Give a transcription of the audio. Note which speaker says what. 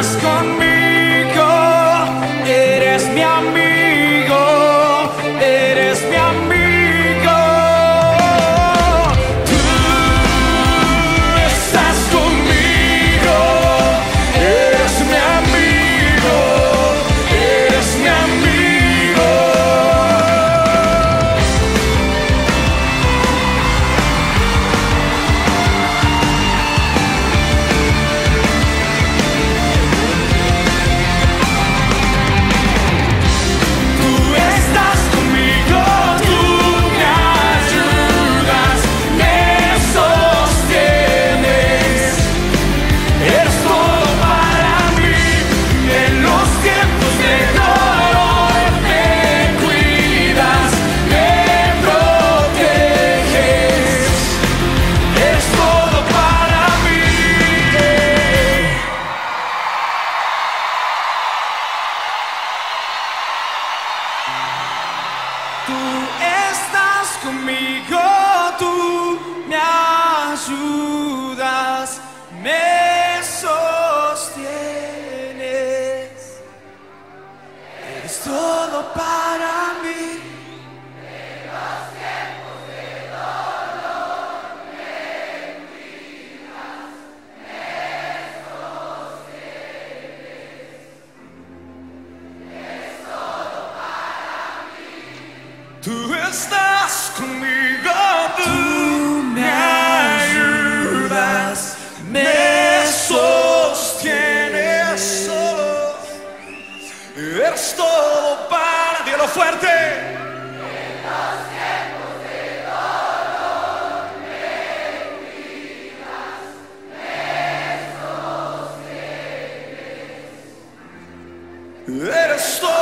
Speaker 1: mask on me. Estás conmigo tú me ayudas. Tú estás conmigo, tú, me ayudas, me sostienes. Eres todo para Dios lo fuerte. Eres todo.